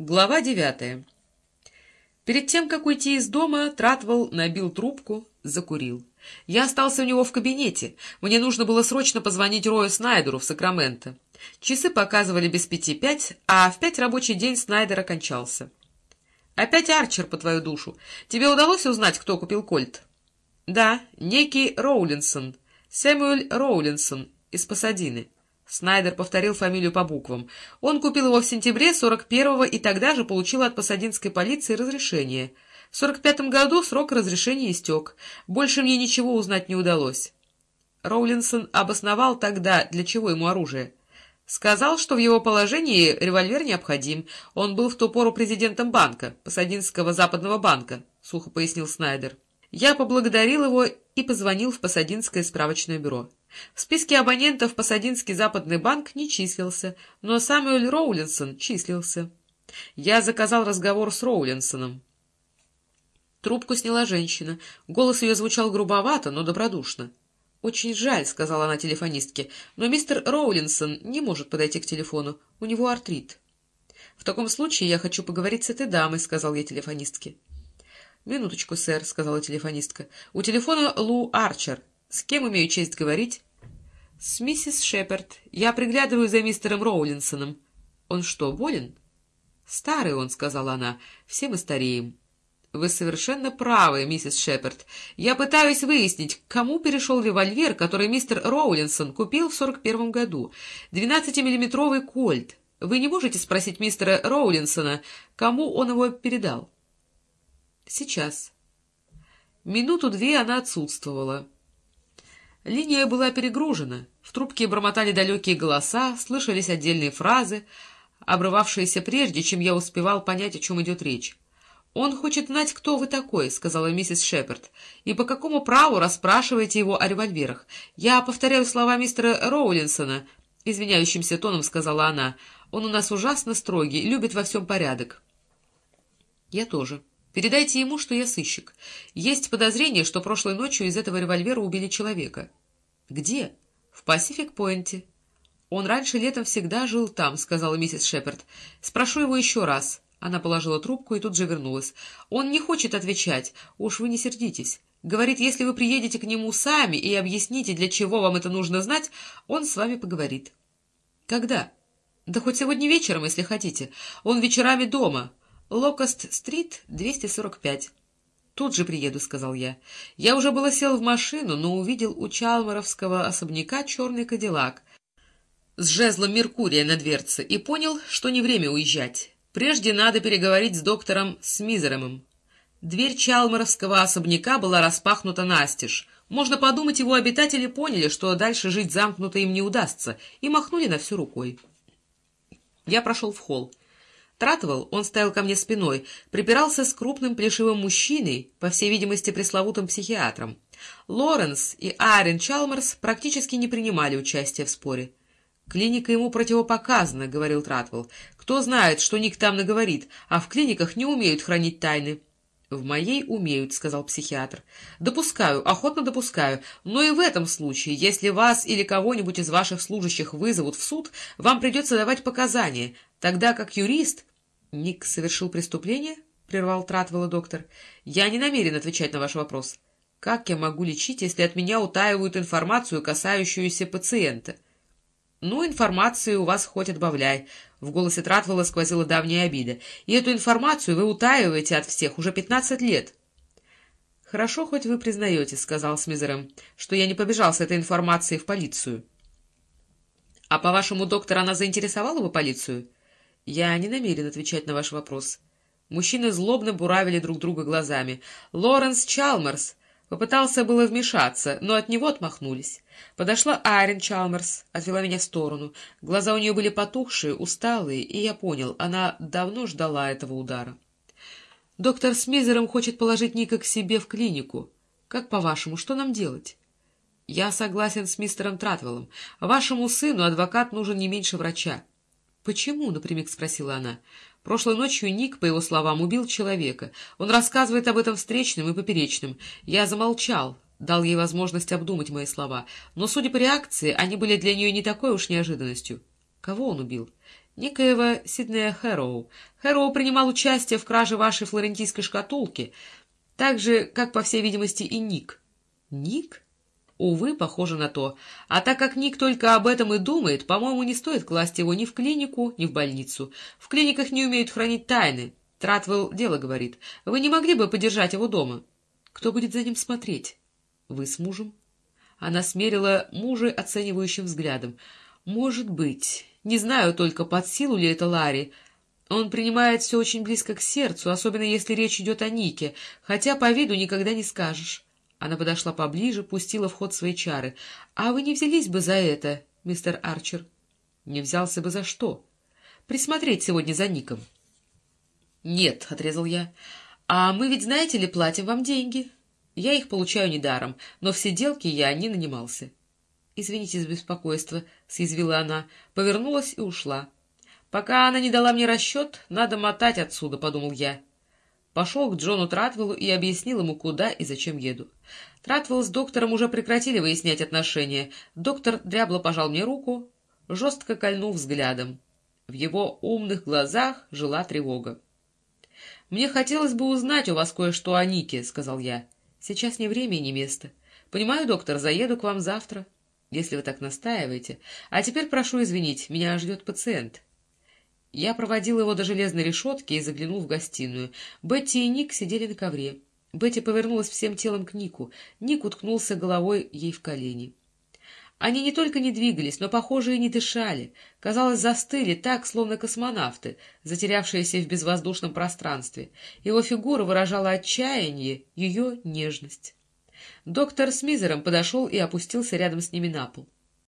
Глава девятая. Перед тем, как уйти из дома, Тратвелл набил трубку, закурил. Я остался у него в кабинете. Мне нужно было срочно позвонить Рою Снайдеру в Сакраменто. Часы показывали без пяти пять, а в пять рабочий день Снайдер окончался. «Опять Арчер, по твою душу. Тебе удалось узнать, кто купил кольт?» «Да, некий Роулинсон, Сэмюэль Роулинсон из Пасадины». Снайдер повторил фамилию по буквам. Он купил его в сентябре 41-го и тогда же получил от пасадинской полиции разрешение. В 45-м году срок разрешения истек. Больше мне ничего узнать не удалось. Роулинсон обосновал тогда, для чего ему оружие. Сказал, что в его положении револьвер необходим. Он был в ту пору президентом банка, Пасадинского западного банка, — сухо пояснил Снайдер. Я поблагодарил его и позвонил в Пасадинское справочное бюро. В списке абонентов Пасадинский западный банк не числился, но Самуэль Роулинсон числился. Я заказал разговор с Роулинсоном. Трубку сняла женщина. Голос ее звучал грубовато, но добродушно. «Очень жаль», — сказала она телефонистке, — «но мистер Роулинсон не может подойти к телефону. У него артрит». «В таком случае я хочу поговорить с этой дамой», — сказал я телефонистке. «Минуточку, сэр», — сказала телефонистка. «У телефона Лу Арчер. С кем имею честь говорить?» «С миссис Шепард. Я приглядываю за мистером Роулинсоном». «Он что, болен?» «Старый он», — сказала она. «Все мы стареем». «Вы совершенно правы, миссис Шепард. Я пытаюсь выяснить, к кому перешел револьвер, который мистер Роулинсон купил в сорок первом году. Двенадцатимиллиметровый кольт. Вы не можете спросить мистера Роулинсона, кому он его передал?» Сейчас. Минуту-две она отсутствовала. Линия была перегружена. В трубке бормотали далекие голоса, слышались отдельные фразы, обрывавшиеся прежде, чем я успевал понять, о чем идет речь. «Он хочет знать, кто вы такой», — сказала миссис Шепард. «И по какому праву расспрашиваете его о револьверах? Я повторяю слова мистера Роулинсона», — извиняющимся тоном сказала она. «Он у нас ужасно строгий, любит во всем порядок». «Я тоже». Передайте ему, что я сыщик. Есть подозрение, что прошлой ночью из этого револьвера убили человека. — Где? — В Пасифик-Пойнте. — Он раньше летом всегда жил там, — сказала миссис Шепард. — Спрошу его еще раз. Она положила трубку и тут же вернулась. — Он не хочет отвечать. Уж вы не сердитесь. Говорит, если вы приедете к нему сами и объясните, для чего вам это нужно знать, он с вами поговорит. — Когда? — Да хоть сегодня вечером, если хотите. Он вечерами дома. Локост-стрит, 245. «Тут же приеду», — сказал я. Я уже было сел в машину, но увидел у Чалмаровского особняка черный кадиллак с жезлом Меркурия на дверце и понял, что не время уезжать. Прежде надо переговорить с доктором Смизеромом. Дверь Чалмаровского особняка была распахнута настежь. Можно подумать, его обитатели поняли, что дальше жить замкнуто им не удастся, и махнули на всю рукой. Я прошел в холл. Тратовал, он стоял ко мне спиной, припирался с крупным плешивым мужчиной, по всей видимости, пресловутым психиатром. Лоренс и Аарон Чалмерс практически не принимали участия в споре. «Клиника ему противопоказана», — говорил Тратвелл. «Кто знает, что Ник там наговорит, а в клиниках не умеют хранить тайны». «В моей умеют», — сказал психиатр. «Допускаю, охотно допускаю. Но и в этом случае, если вас или кого-нибудь из ваших служащих вызовут в суд, вам придется давать показания, тогда как юрист — Ник совершил преступление? — прервал Тратвелла доктор. — Я не намерен отвечать на ваш вопрос. Как я могу лечить, если от меня утаивают информацию, касающуюся пациента? — Ну, информации у вас хоть отбавляй. В голосе Тратвелла сквозила давняя обида. И эту информацию вы утаиваете от всех уже пятнадцать лет. — Хорошо, хоть вы признаете, — сказал Смизером, — что я не побежал с этой информацией в полицию. — А, по-вашему, доктор, она заинтересовала бы полицию? — я не намерен отвечать на ваш вопрос. Мужчины злобно буравили друг друга глазами. Лоренс Чалмерс попытался было вмешаться, но от него отмахнулись. Подошла Айрен Чалмерс, отвела меня в сторону. Глаза у нее были потухшие, усталые, и я понял, она давно ждала этого удара. «Доктор Смизером хочет положить Ника к себе в клинику. Как по-вашему, что нам делать?» «Я согласен с мистером Тратвеллом. Вашему сыну адвокат нужен не меньше врача. «Почему?» — напрямик спросила она. «Прошлой ночью Ник, по его словам, убил человека. Он рассказывает об этом встречным и поперечным. Я замолчал, дал ей возможность обдумать мои слова. Но, судя по реакции, они были для нее не такой уж неожиданностью. Кого он убил? некоего Сиднея Хэроу. Хэроу принимал участие в краже вашей флорентийской шкатулки, так же, как, по всей видимости, и Ник. Ник? Увы, похоже на то. А так как Ник только об этом и думает, по-моему, не стоит класть его ни в клинику, ни в больницу. В клиниках не умеют хранить тайны. Тратвелл дело говорит. Вы не могли бы подержать его дома? Кто будет за ним смотреть? Вы с мужем? Она смерила мужа оценивающим взглядом. Может быть. Не знаю только, под силу ли это Ларри. Он принимает все очень близко к сердцу, особенно если речь идет о Нике, хотя по виду никогда не скажешь. Она подошла поближе, пустила в ход свои чары. — А вы не взялись бы за это, мистер Арчер? — Не взялся бы за что? — Присмотреть сегодня за Ником. — Нет, — отрезал я. — А мы ведь, знаете ли, платим вам деньги. Я их получаю недаром, но в сиделке я не нанимался. — Извините за беспокойство, — съязвила она, повернулась и ушла. — Пока она не дала мне расчет, надо мотать отсюда, — подумал я. Пошел к Джону Тратвеллу и объяснил ему, куда и зачем еду. Тратвелл с доктором уже прекратили выяснять отношения. Доктор дрябло пожал мне руку, жестко кольнув взглядом. В его умных глазах жила тревога. — Мне хотелось бы узнать у вас кое-что о Нике, — сказал я. — Сейчас не время и не место. Понимаю, доктор, заеду к вам завтра, если вы так настаиваете. А теперь прошу извинить, меня ждет пациент. — я проводил его до железной решетки и заглянул в гостиную. Бетти и Ник сидели на ковре. Бетти повернулась всем телом к Нику. Ник уткнулся головой ей в колени. Они не только не двигались, но, похоже, и не дышали. Казалось, застыли так, словно космонавты, затерявшиеся в безвоздушном пространстве. Его фигура выражала отчаяние, ее нежность. Доктор с Мизером подошел и опустился рядом с ними на пол. —